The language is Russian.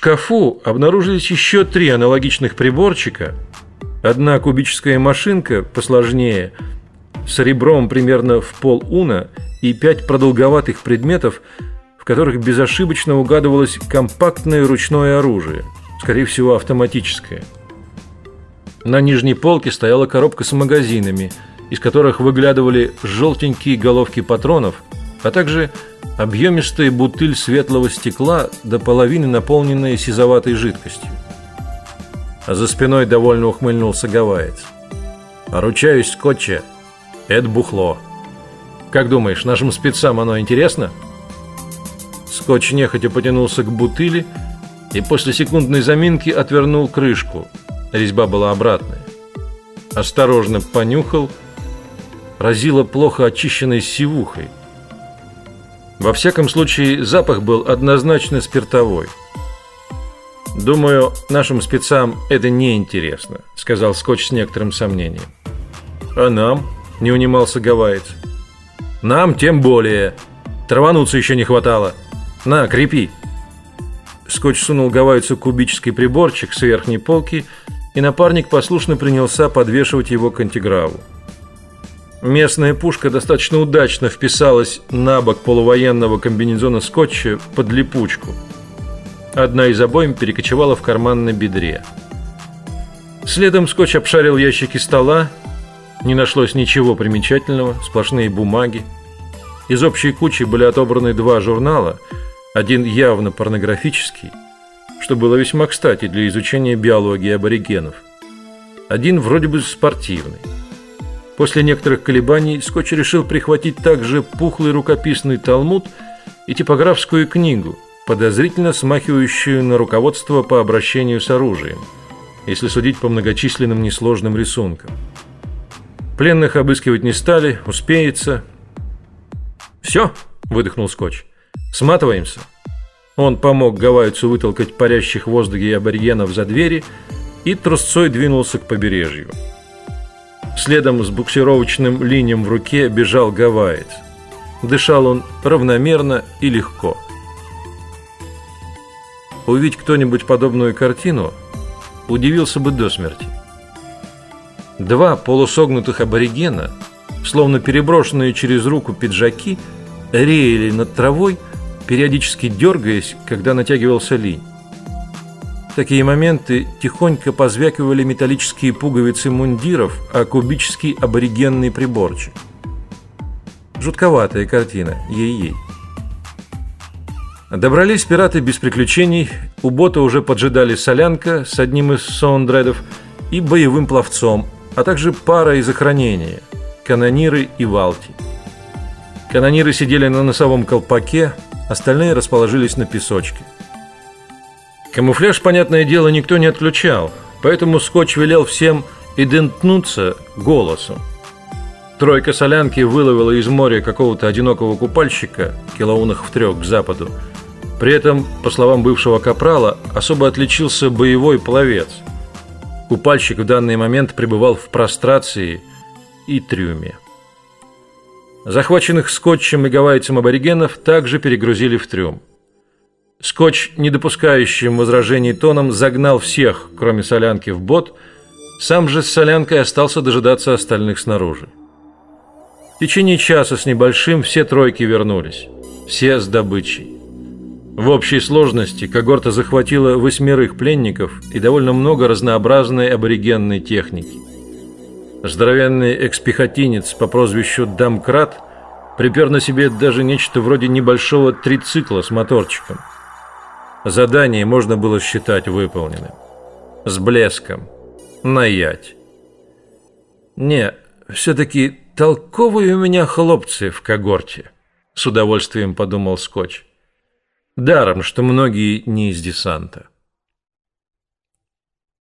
шкафу обнаружились еще три аналогичных приборчика. Одна кубическая машинка посложнее, с ребром примерно в пол уна и пять продолговатых предметов, в которых безошибочно угадывалось компактное ручное оружие, скорее всего автоматическое. На нижней полке стояла коробка с магазинами, из которых выглядывали желтенькие головки патронов, а также объемистая бутыль светлого стекла до половины наполненная сизоватой жидкостью. А за спиной довольно ухмыльнулся гавайец. «Ручаюсь, скотча, это бухло. Как думаешь, нашим спецам оно интересно?» Скотч нехотя потянулся к бутыли и после секундной заминки отвернул крышку. Резьба была обратная. Осторожно понюхал, разило плохо очищенной сивухой. Во всяком случае, запах был однозначно спиртовой. Думаю, нашим спецам это не интересно, сказал Скотч с некоторым сомнением. А нам? Не унимался Гавайец. Нам тем более. Травануться еще не хватало. На, крепи. Скотч сунул Гавайцу кубический приборчик с верхней полки, и напарник послушно принялся подвешивать его к антиграву. Местная пушка достаточно удачно вписалась на бок полувоенного комбинезона скотча под липучку. Одна из обоим перекочевала в карман на бедре. Следом скотч обшарил ящики стола. Не нашлось ничего примечательного, сплошные бумаги. Из общей кучи были отобраны два журнала, один явно порнографический, что было весьма кстати для изучения биологии аборигенов. Один вроде бы спортивный. После некоторых колебаний Скотч решил прихватить также пухлый рукописный талмуд и типографскую книгу, подозрительно смахивающую на руководство по обращению с оружием, если судить по многочисленным несложным рисункам. Пленных обыскивать не стали, успеется. Все, выдохнул Скотч. Сматываемся. Он помог гавайцу вытолкать парящих в воздухе аборигенов за двери и трусцой двинулся к побережью. Следом с буксировочным линием в руке бежал гавайец. Дышал он равномерно и легко. Увидеть кто-нибудь подобную картину, удивился бы до смерти. Два полусогнутых аборигена, словно переброшенные через руку пиджаки, реяли над травой, периодически дергаясь, когда натягивался линь. Такие моменты тихонько позвякивали металлические пуговицы мундиров, а кубический аборигенный приборчик. Жутковатая картина, ей-ей. Добрались пираты без приключений. У бота уже поджидали солянка с одним из сондредов и боевым пловцом, а также пара из охранения канониры и валти. Канониры сидели на носовом колпаке, остальные расположились на песочке. Камуфляж, понятное дело, никто не отключал, поэтому Скотч велел всем идентнуться голосом. Тройка солянки выловила из моря какого-то одинокого купальщика, килоунах в трех к западу. При этом, по словам бывшего капрала, особо отличился боевой пловец. Купальщик в данный момент пребывал в прострации и трюме. Захваченных скотчем и гавайцем аборигенов также перегрузили в трюм. Скотч, не допускающим возражений тоном, загнал всех, кроме солянки, в бот. Сам же с солянкой остался дожидаться остальных снаружи. В течение часа с небольшим все тройки вернулись, все с добычей. В общей сложности когорта захватила восьмерых пленников и довольно много разнообразной аборигенной техники. Здоровенный экспехотинец по прозвищу Дамкрат припер на себе даже нечто вроде небольшого трицикла с моторчиком. Задание можно было считать выполненным. С блеском. Наять. Не, все-таки толковые у меня хлопцы в когорте, с удовольствием подумал Скотч. Даром, что многие не из десанта.